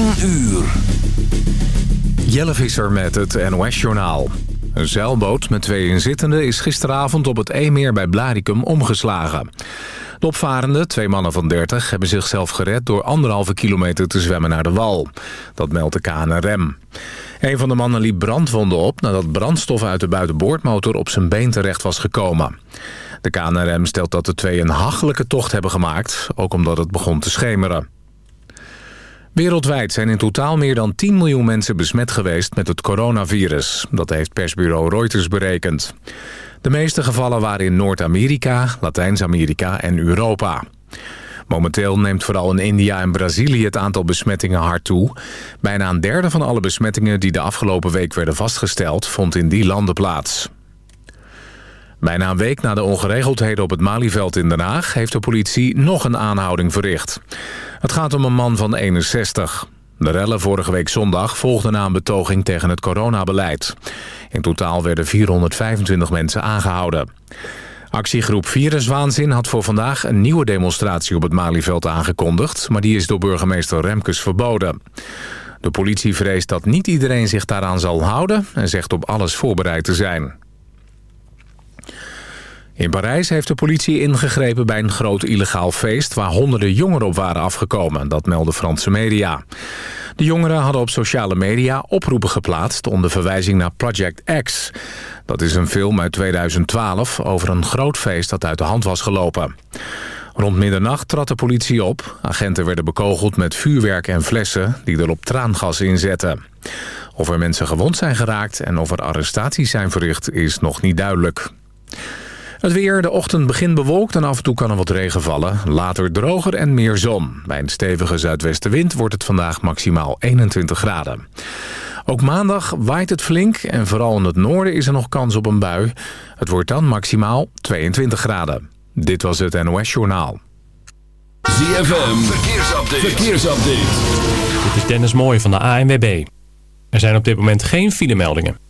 10 uur. Jelle Visser met het NOS-journaal. Een zeilboot met twee inzittenden is gisteravond op het Eemmeer bij Blaricum omgeslagen. De opvarenden, twee mannen van 30, hebben zichzelf gered door anderhalve kilometer te zwemmen naar de wal. Dat meldt de KNRM. Een van de mannen liep brandwonden op nadat brandstof uit de buitenboordmotor op zijn been terecht was gekomen. De KNRM stelt dat de twee een hachelijke tocht hebben gemaakt, ook omdat het begon te schemeren. Wereldwijd zijn in totaal meer dan 10 miljoen mensen besmet geweest met het coronavirus. Dat heeft persbureau Reuters berekend. De meeste gevallen waren in Noord-Amerika, Latijns-Amerika en Europa. Momenteel neemt vooral in India en Brazilië het aantal besmettingen hard toe. Bijna een derde van alle besmettingen die de afgelopen week werden vastgesteld... vond in die landen plaats. Bijna een week na de ongeregeldheden op het Malieveld in Den Haag... heeft de politie nog een aanhouding verricht. Het gaat om een man van 61. De rellen vorige week zondag volgden na een betoging tegen het coronabeleid. In totaal werden 425 mensen aangehouden. Actiegroep Viruswaanzin had voor vandaag een nieuwe demonstratie op het Malieveld aangekondigd... maar die is door burgemeester Remkes verboden. De politie vreest dat niet iedereen zich daaraan zal houden... en zegt op alles voorbereid te zijn. In Parijs heeft de politie ingegrepen bij een groot illegaal feest... waar honderden jongeren op waren afgekomen, dat melden Franse media. De jongeren hadden op sociale media oproepen geplaatst... onder verwijzing naar Project X. Dat is een film uit 2012 over een groot feest dat uit de hand was gelopen. Rond middernacht trad de politie op. Agenten werden bekogeld met vuurwerk en flessen... die er op traangas inzetten. Of er mensen gewond zijn geraakt en of er arrestaties zijn verricht... is nog niet duidelijk. Het weer, de ochtend begint bewolkt en af en toe kan er wat regen vallen. Later droger en meer zon. Bij een stevige zuidwestenwind wordt het vandaag maximaal 21 graden. Ook maandag waait het flink en vooral in het noorden is er nog kans op een bui. Het wordt dan maximaal 22 graden. Dit was het NOS Journaal. ZFM, verkeersupdate. verkeersupdate. Dit is Dennis Mooij van de ANWB. Er zijn op dit moment geen filemeldingen.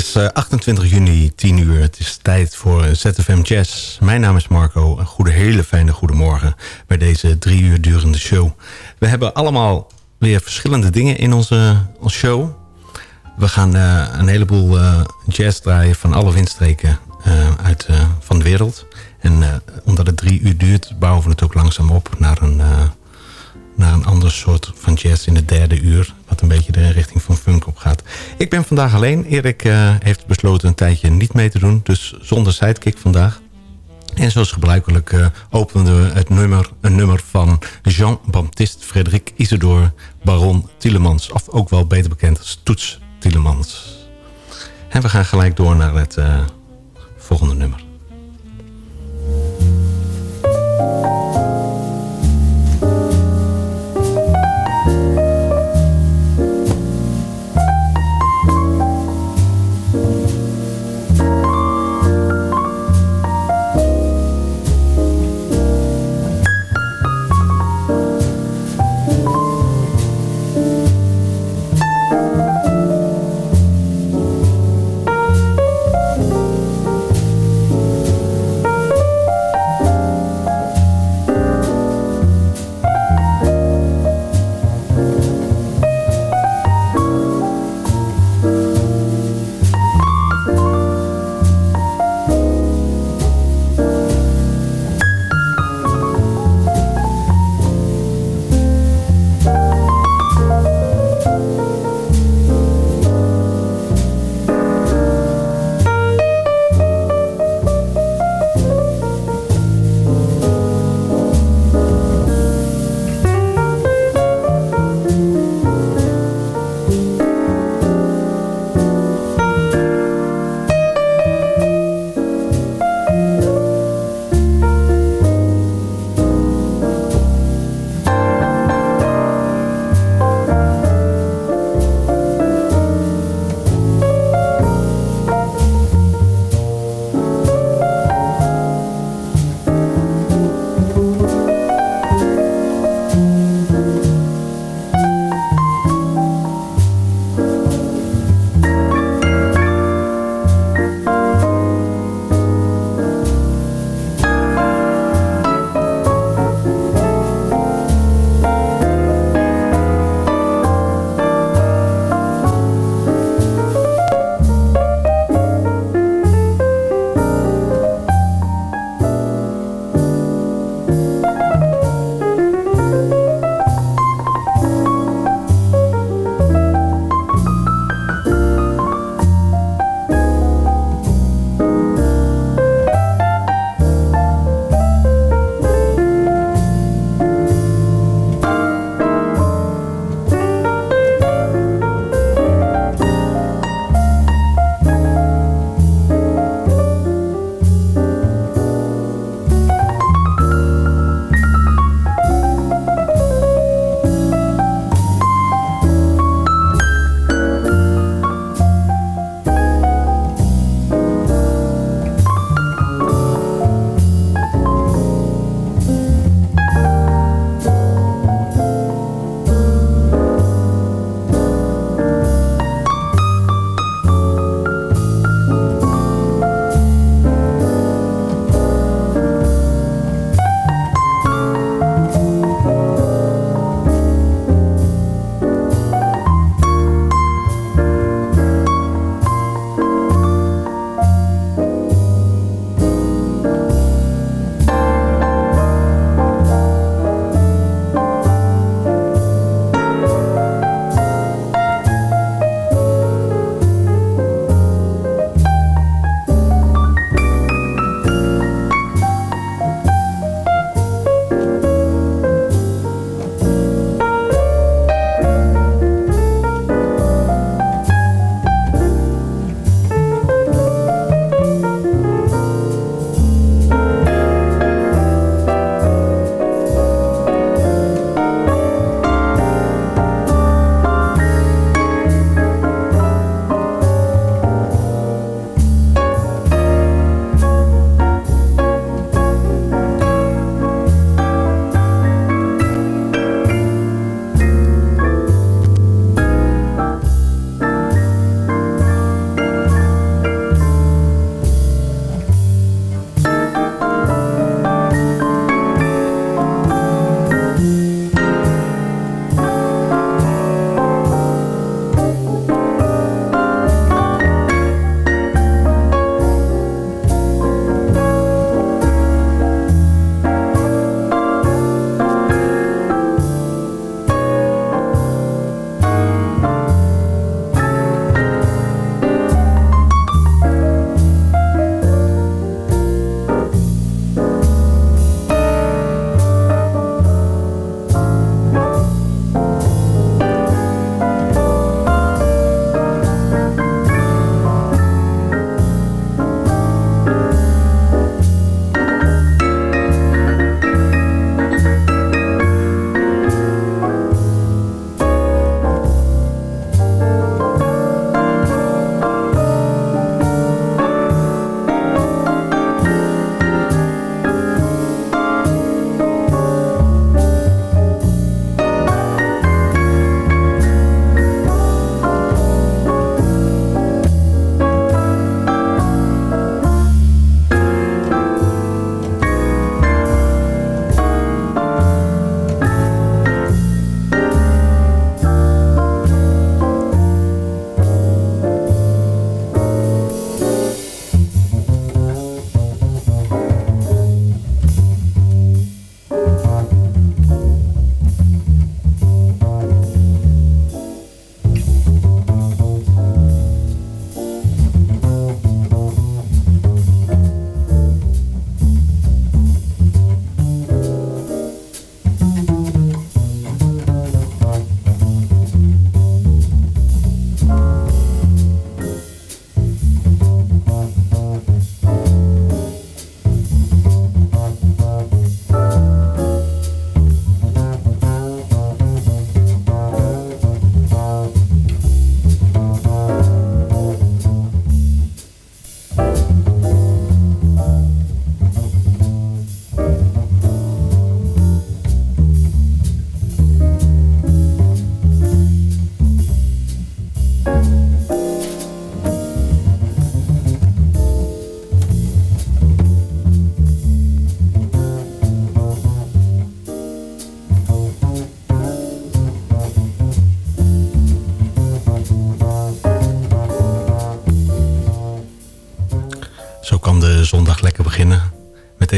Is 28 eh, juni, 10 uur. Het is tijd voor ZFM Jazz. Mijn naam is Marco. Een goede, hele fijne goedemorgen bij deze drie uur durende show. We hebben allemaal weer verschillende dingen in onze, onze show. We gaan uh, een heleboel jazz draaien van alle windstreken uit, van de wereld. En omdat het drie uur duurt, bouwen we het ook langzaam op naar een naar een ander soort van jazz in de derde uur. Wat een beetje de richting van funk op gaat. Ik ben vandaag alleen. Erik uh, heeft besloten een tijdje niet mee te doen. Dus zonder sidekick vandaag. En zoals gebruikelijk uh, openen we het nummer, een nummer van Jean-Baptiste Frédéric Isidore Baron Tielemans. Of ook wel beter bekend als Toets Tielemans. En we gaan gelijk door naar het uh, volgende nummer.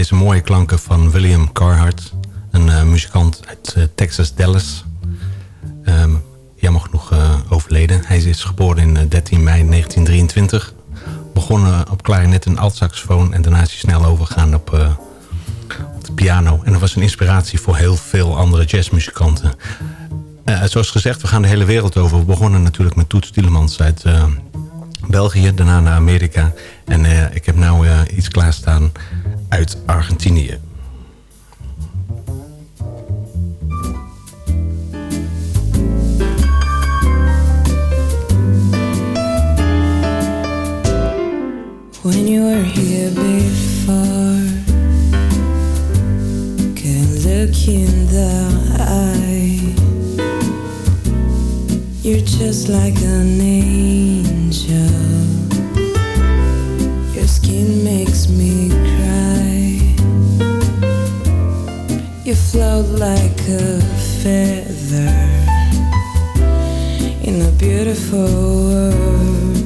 Deze mooie klanken van William Carhart. Een muzikant uit Texas, Dallas. Um, jammer genoeg overleden. Hij is geboren in 13 mei 1923. Begonnen op klarinet en altsaxofoon. En daarna is hij snel overgegaan op, op de piano. En dat was een inspiratie voor heel veel andere jazzmuzikanten. zoals gezegd, we gaan de hele wereld over. We begonnen natuurlijk met Toets Tielemans uit België, daarna naar Amerika. En ik heb nu uh, iets klaarstaan uit Argentinië. When you were here before Can look in the eye You're just like an angel You float like a feather In a beautiful world.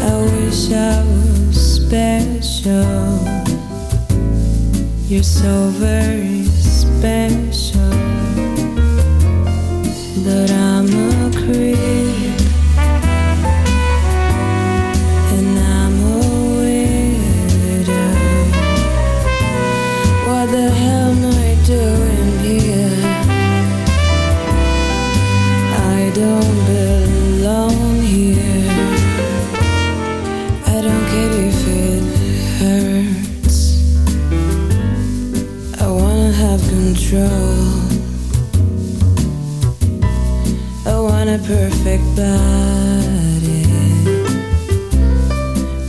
I wish I was special. You're so very special. But I'm a creep perfect body.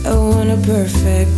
I want a perfect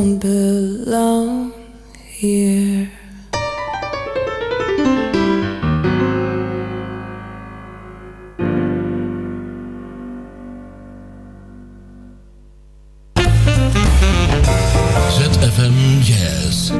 don't belong here. ZFM Jazz.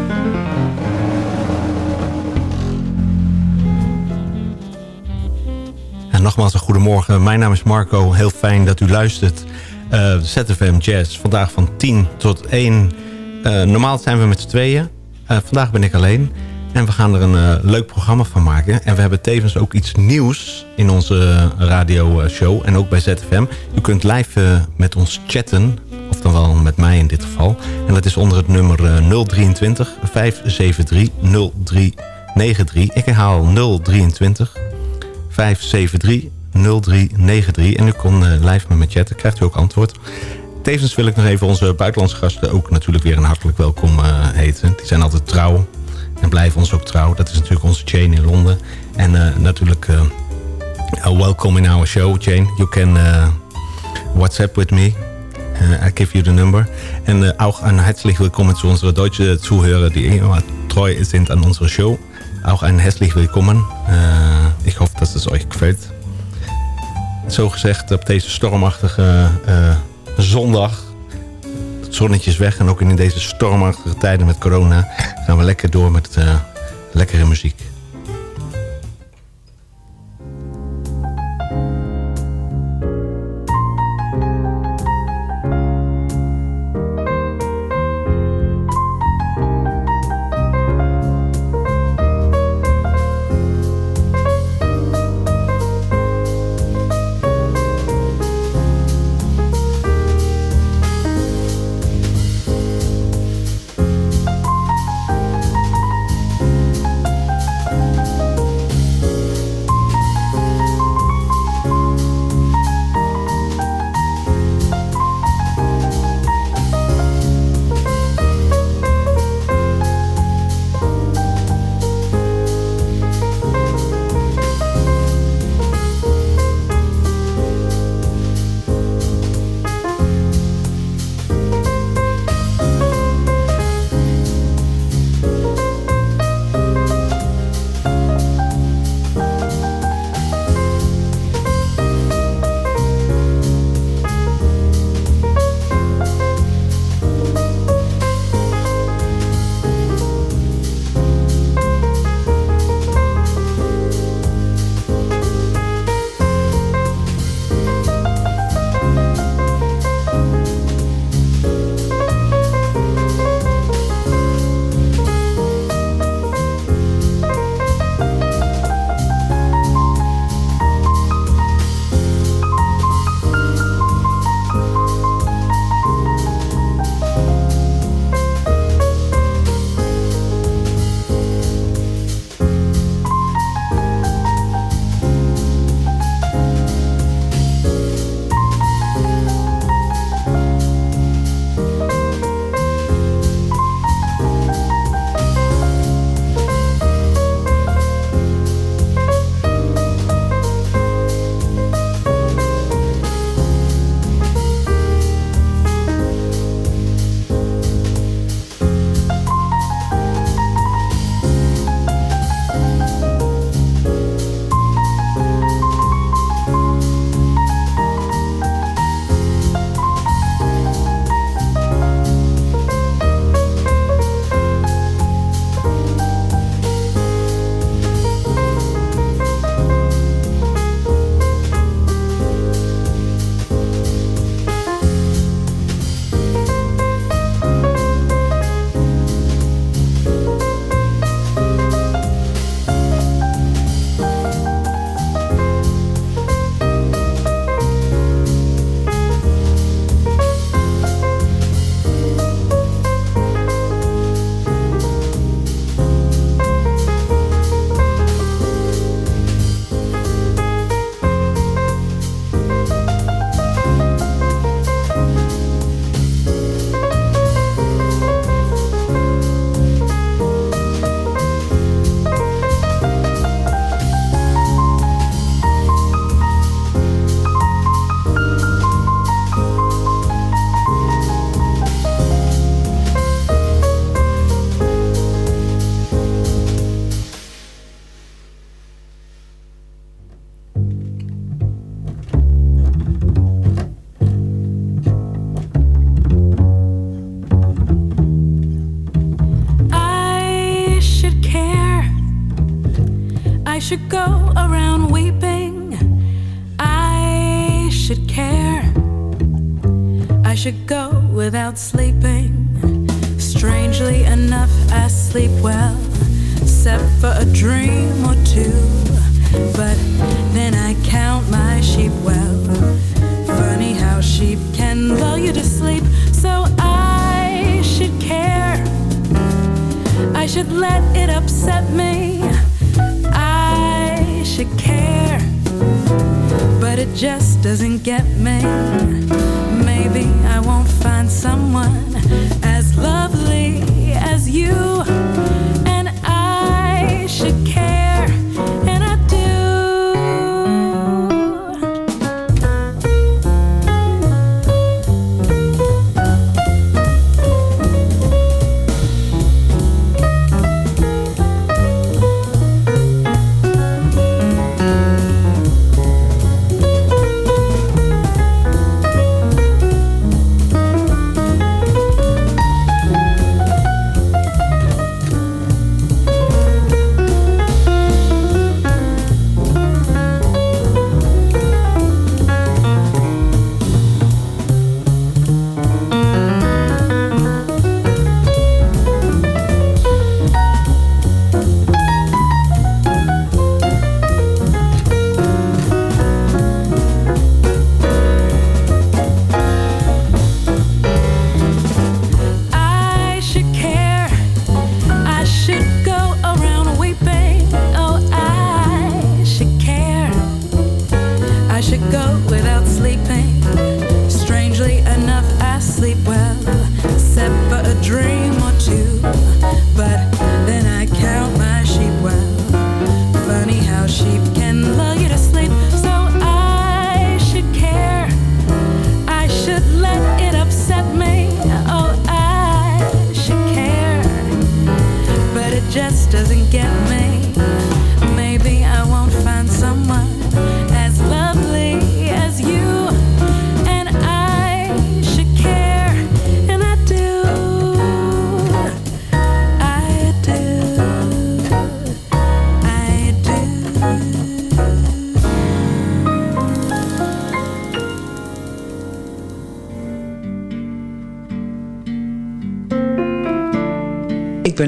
En nogmaals een goedemorgen. Mijn naam is Marco. Heel fijn dat u luistert. Uh, ZFM Jazz. Vandaag van 10 tot 1. Uh, normaal zijn we met z'n tweeën. Uh, vandaag ben ik alleen. En we gaan er een leuk programma van maken. En we hebben tevens ook iets nieuws in onze radioshow. En ook bij ZFM. U kunt live met ons chatten. Of dan wel met mij in dit geval. En dat is onder het nummer 023 573 0393. Ik herhaal 023 573 0393. En u kon live met me chatten. Krijgt u ook antwoord. Tevens wil ik nog even onze buitenlandse gasten ook natuurlijk weer een hartelijk welkom uh, heten. Die zijn altijd trouw. En blijven ons ook trouw. Dat is natuurlijk onze chain in Londen. En uh, natuurlijk Uh, welcome in our show, Jane. You can WhatsApp with me. Uh, I give you the number. Uh, auch ein herzlich willkommen zu unseren deutschen Zuhörer, die immer treu sind an unserer Show. Ein herzlich willkommen. Uh, ich hoffe, dass es euch gefällt. Zo gezegd, op deze stormachtige zondag. Het zonnetje is weg en ook in deze stormachtige tijden met corona... gaan we lekker door met uh, lekkere muziek.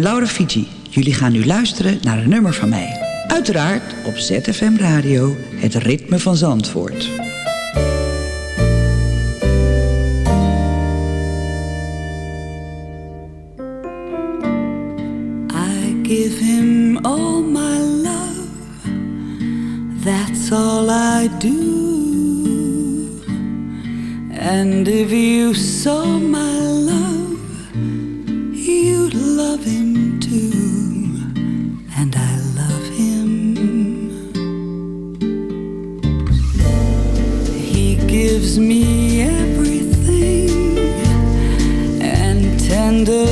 Laura Fiji. Jullie gaan nu luisteren naar een nummer van mij. Uiteraard op ZFM Radio, het ritme van Zandvoort. 힘들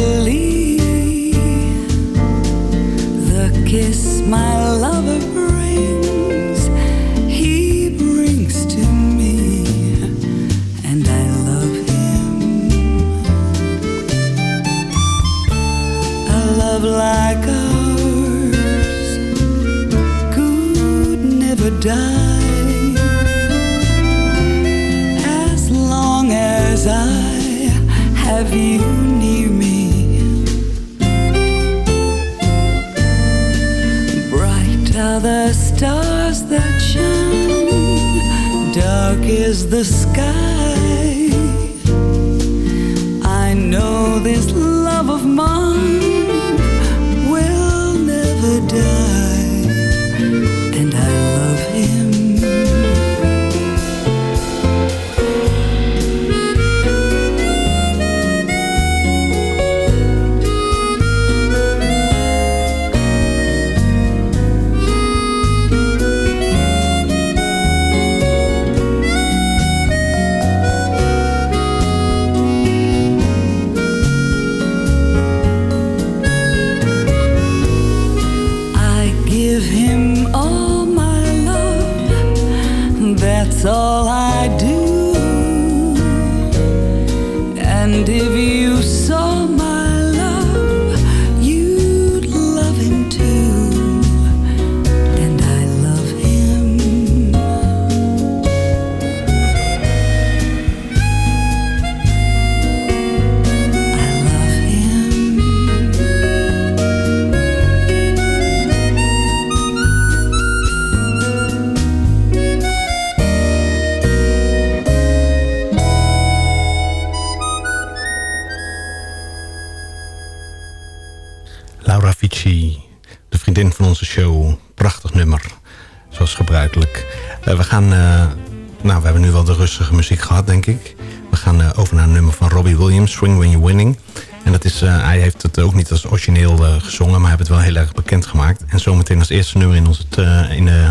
muziek gehad, denk ik. We gaan uh, over naar een nummer van Robbie Williams, Swing When You're Winning. En dat is, hij heeft het ook niet als origineel gezongen, maar hij heeft het wel heel erg bekend gemaakt. En zometeen als eerste nummer in, ons, in, de,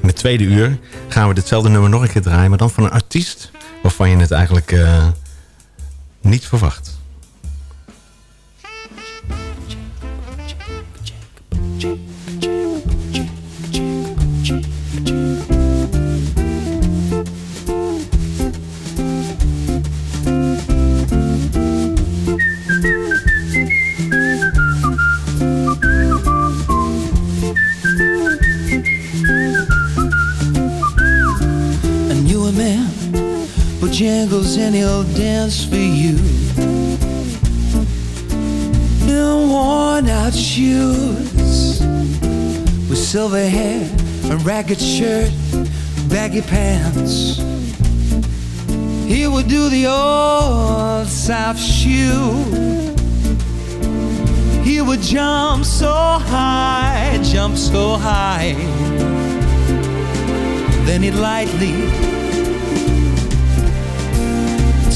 in het tweede uur gaan we ditzelfde nummer nog een keer draaien. Maar dan van een artiest waarvan je het eigenlijk niet verwacht. Jingles and he'll dance for you. In worn out shoes, with silver hair, a ragged shirt, baggy pants. He would do the old soft shoe. He would jump so high, jump so high. Then he'd lightly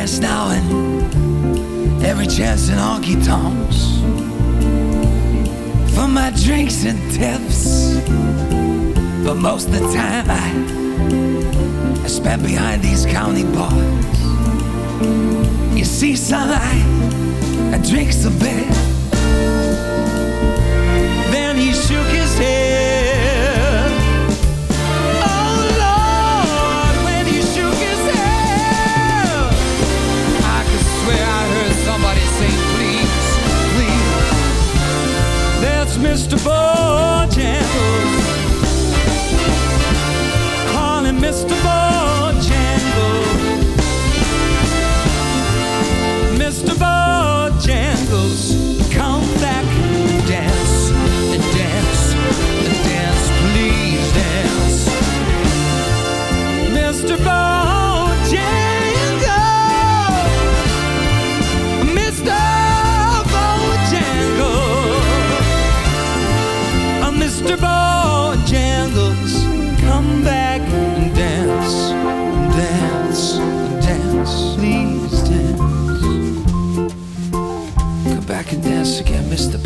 Dance now and every chance in honky tonks. For my drinks and tips. But most of the time I, I spent behind these county bars. You see, son, I, drink drinks a Mr. Bojangles. Call him Mr. Bojangles.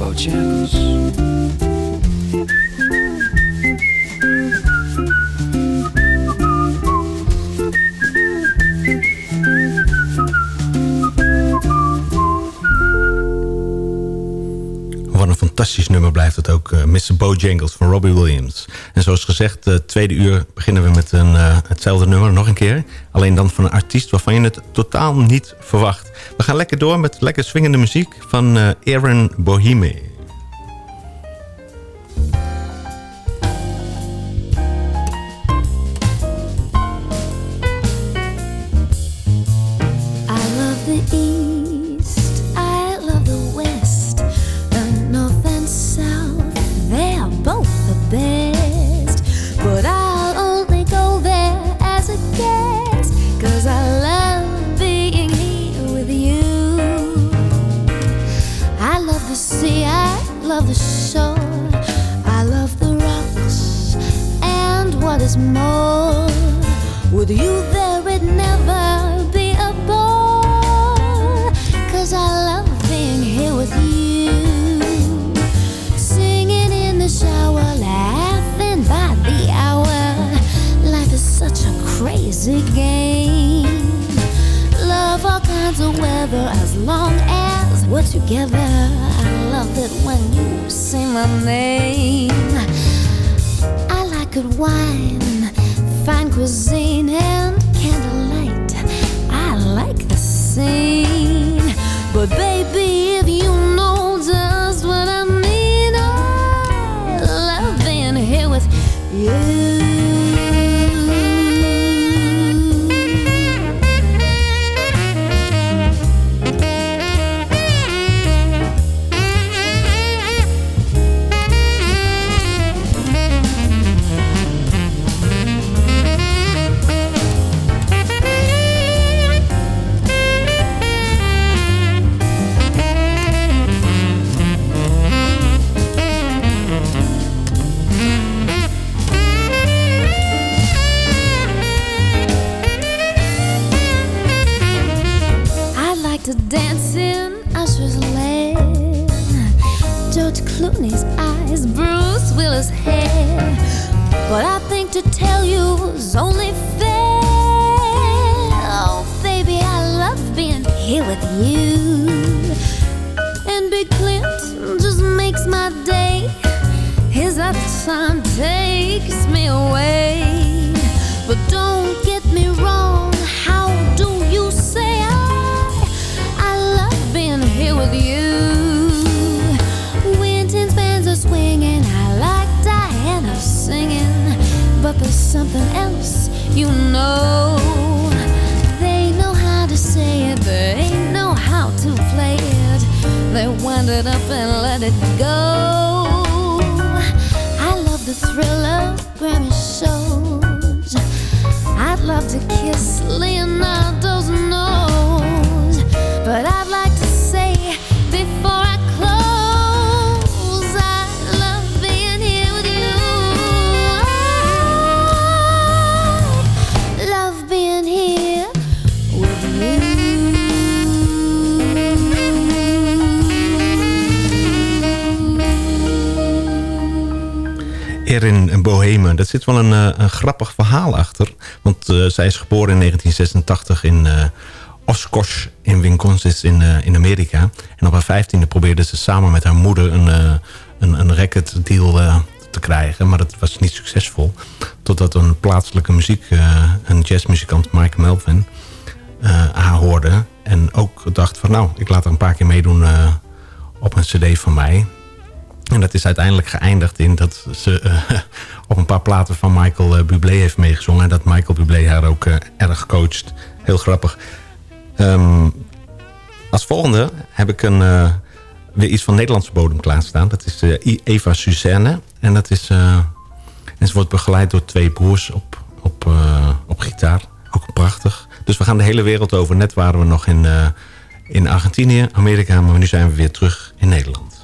Bojangles. Wat een fantastisch nummer blijft het ook. eh, Mr. Bojangles van Robbie Williams. En zoals gezegd, uh, tweede uur beginnen we met een, eh, hetzelfde nummer nog een keer. Alleen dan van een artiest waarvan je het totaal niet verwacht. We gaan lekker door met lekker swingende muziek van eh, Aaron Boheme. Long as we're together. I love it when you say my name. I like good wine, fine cuisine, and candlelight. I like the scene, but baby, zit wel een, eh, een grappig verhaal achter. Want eh, zij is geboren in 1986 in eh Oshkosh in Wisconsin in, in Amerika. En op haar vijftiende probeerde ze samen met haar moeder een, een, een record deal eh, te krijgen. Maar dat was niet succesvol. Totdat een plaatselijke muziek, een jazzmuzikant Mike Melvin, haar hoorde. En ook dacht van nou, ik laat haar een paar keer meedoen op een cd van mij. En dat is uiteindelijk geëindigd in dat ze eh, op een paar platen van Michael eh, Bublé heeft meegezongen. En dat Michael Bublé haar ook eh, erg coacht. Heel grappig. Ehm, als volgende heb ik een, weer iets van Nederlandse bodem klaarstaan. Dat is Eva Suzanne. En, dat is, en ze wordt begeleid door twee broers op, op, op gitaar. Ook prachtig. Dus we gaan de hele wereld over. Net waren we nog in, in Argentinië, Amerika. Maar nu zijn we weer terug in Nederland.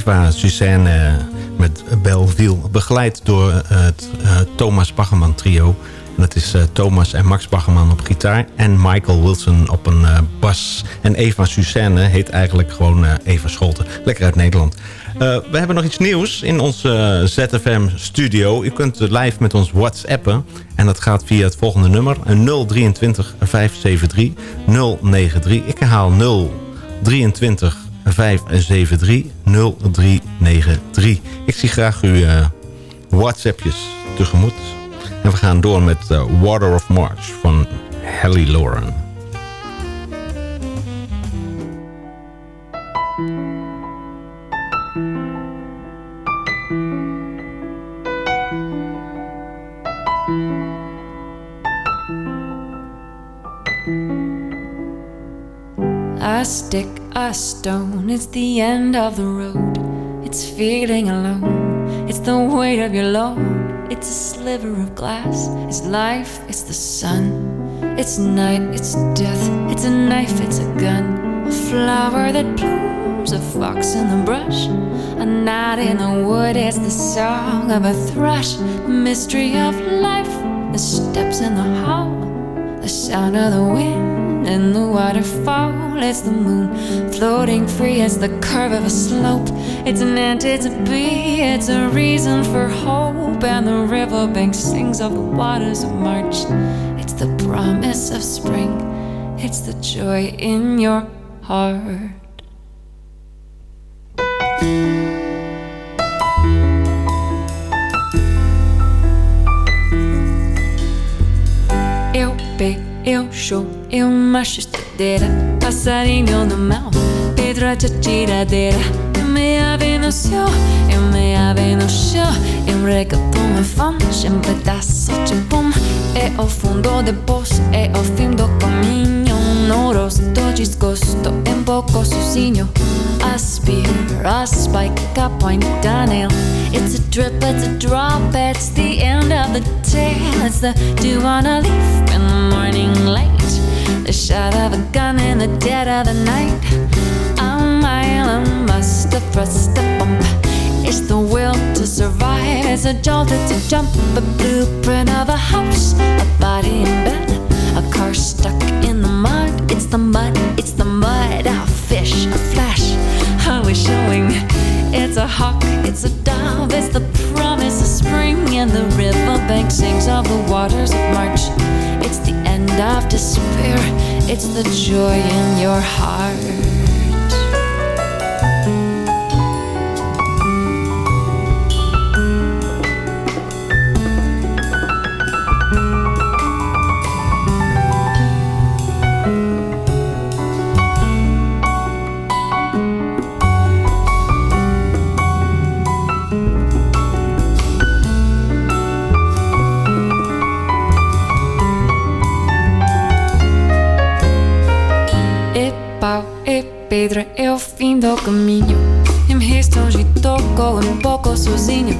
Eva Suzanne met Belleville. Begeleid door eh, het eh, Thomas Baggerman trio. En dat is Thomas en Max Baggerman op gitaar. En Michael Wilson op een bas. En Eva Suzanne heet eigenlijk gewoon Eva Scholten. Lekker uit Nederland. we hebben nog iets nieuws in onze ZFM studio. U kunt live met ons whatsappen. En dat gaat via het volgende nummer. 023 573 093. Ik herhaal 023 573 0393. Ik zie graag uw whatsappjes tegemoet. En we gaan door met uh, Water of March van Hallie Lauren. A stick, a stone, it's the end of the road. It's feeling alone, it's the weight of your load. It's a sliver of glass. It's life, it's the sun. It's night, it's death. It's a knife, it's a gun. A flower that blooms, a fox in the brush. A knot in the wood, it's the song of a thrush. The mystery of life, the steps in the hall. The sound of the wind and the waterfall. It's the moon floating free as the curve of a slope. It's an end, it's a bee, it's a reason for hope. And the riverbank sings of the waters of March. It's the promise of spring, it's the joy in your heart. Show, eu macho estadeira, passarinho no mel, Pedro a tiradeira. me ave no céu, eu me ave no chão. Um reggaeton me fãs, um pedaço de pão. É o fundo de poço, é o fim do caminho. No rosto desgosto, um pouco sozinho. Aspira, spike, a point nail. It's a drip, it's a drop, it's the end of the tale. It's the dew on a leaf The shot of a gun in the dead of the night. A mile, a must, a thrust, a bump. It's the will to survive. It's a jolt, it's a jump, a blueprint of a house, a body in bed, a car stuck in the mud. It's the mud, it's the mud, a fish, a flash, a showing. It's a hawk, it's a dove, it's the promise of spring, and the riverbank sings of the waters of March. Of despair, it's the joy in your heart. Pedra é o fim do caminho. E me restou-me tocou um pouco sozinho.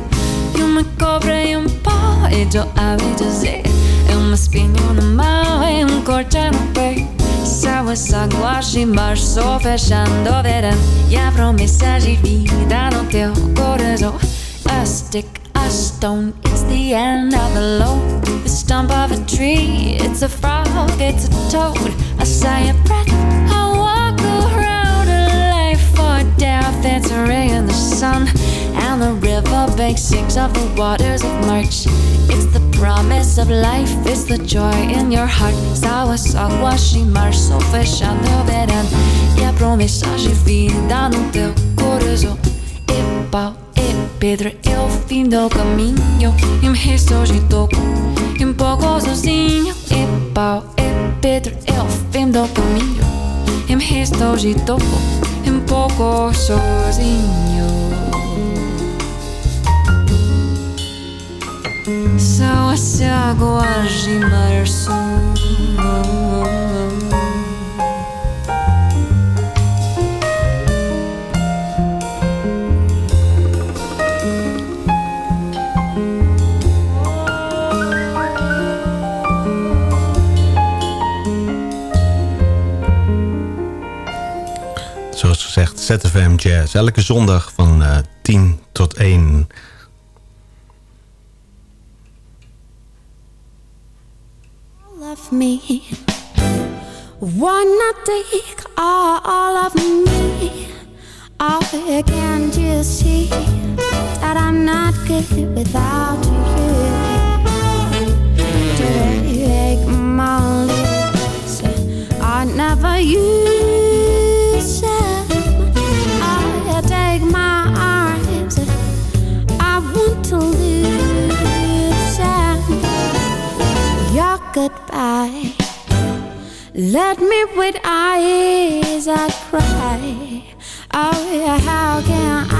E uma cobra e um pau, e eu ouvi dizer. É uma espinha na mão, e um corte no peito. Sábados, águas e março, fechando o verão. E a promessa de vida no teu coração. A stick, a stone, it's the end of the load. The stump of a tree, it's a frog, it's a toad. I say a breath. It's a ray in the sun. And the riverbank sings of the waters of March. It's the promise of life, it's the joy in your heart. Águas e março fechando o verão. E a promessa de vida no teu coração. E pau, e pedra, é o fim do caminho. E me restou de toco, e um pouco sozinho. E pau, e pedra, é o fim do caminho. E me restou de toco um pouco sozinho. São as águas de março. ZFM Jazz. Elke zondag van uh, eh, 10 tot 1. of me. Wanna take all of me. Oh, can't you see that I'm not good without you? Let me with eyes that cry. Oh, yeah, how can I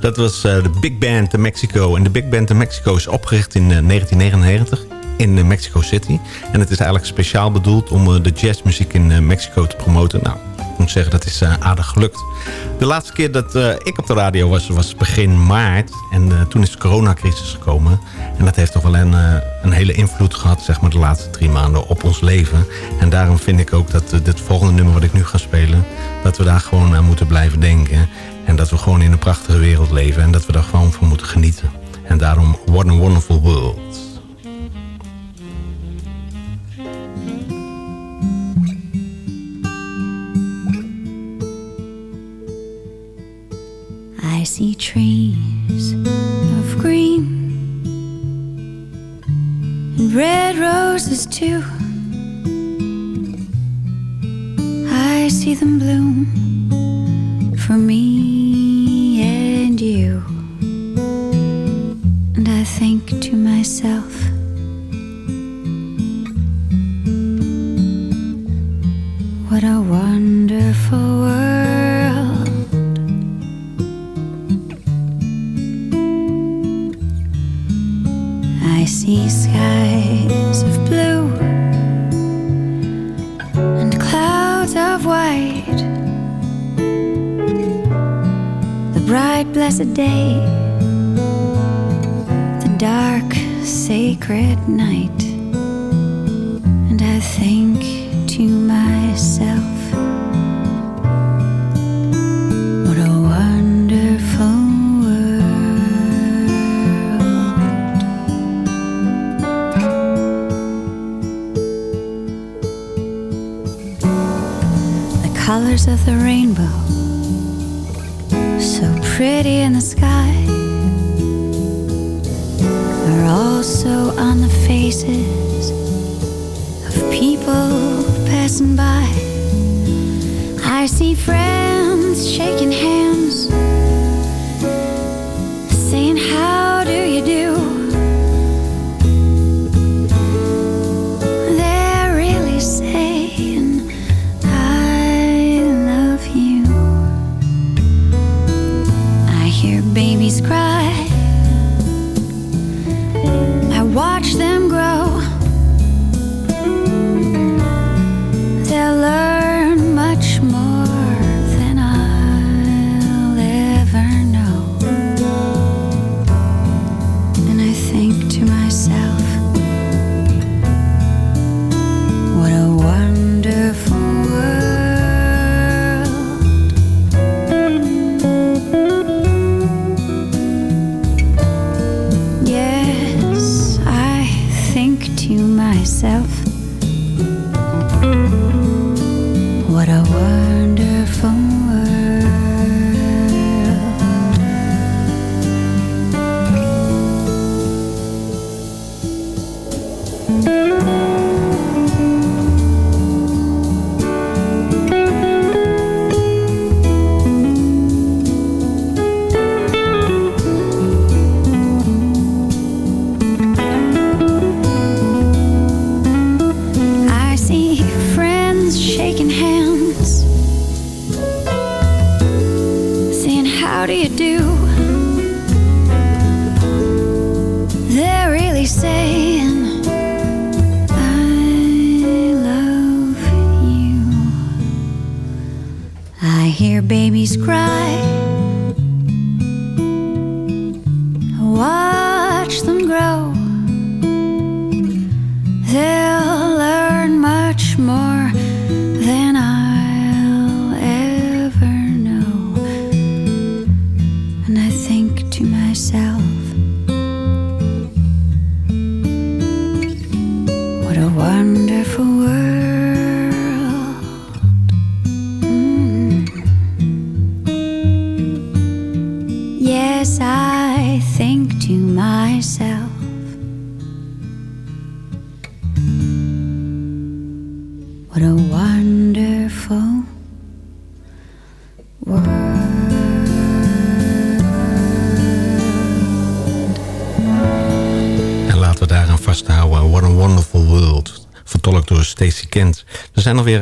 Dat was eh, de Big Band in Mexico. En de Big Band in Mexico is opgericht in eh, 1999 in eh, Mexico City. En het is eigenlijk speciaal bedoeld om eh, de jazzmuziek in eh, Mexico te promoten. Nou, ik moet zeggen, dat is eh, aardig gelukt. De laatste keer dat eh, ik op de radio was, was begin maart. En eh, toen is de coronacrisis gekomen. En dat heeft toch wel een, eh, een hele invloed gehad, zeg maar, de laatste drie maanden op ons leven. En daarom vind ik ook dat eh, dit volgende nummer wat ik nu ga spelen... dat we daar gewoon aan moeten blijven denken. En dat we gewoon in een prachtige wereld leven en dat we daar gewoon van moeten genieten. En daarom, what a wonderful world. I see trees of green and red roses too. I see them bloom for me and you. And I think to myself, what a wonderful world. I see skies of blue blessed day, the dark, sacred night. And I think to myself, what a wonderful the colors of the rainbow, pretty in the sky, are also on the faces of people passing by. I see friends shaking hands,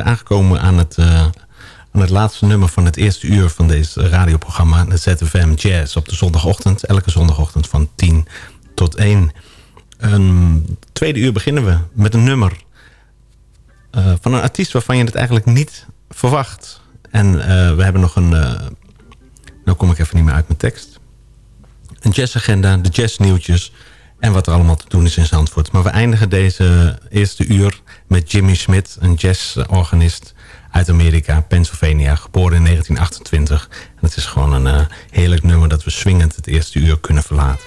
aangekomen aan het, eh, aan het laatste nummer van het eerste uur van deze radioprogramma. Het ZFM Jazz op de zondagochtend. Elke zondagochtend van 10 tot 1. Een tweede uur beginnen we met een nummer eh, van een artiest waarvan je het eigenlijk niet verwacht. En eh, we hebben nog een... nou kom ik even niet meer uit mijn tekst. Een jazzagenda, de jazznieuwtjes en wat er allemaal te doen is in Zandvoort. Maar we eindigen deze eerste uur met Jimmy Smith, een jazzorganist uit Amerika, Pennsylvania, geboren in 1928. En het is gewoon een eh, heerlijk nummer dat we swingend het eerste uur kunnen verlaten.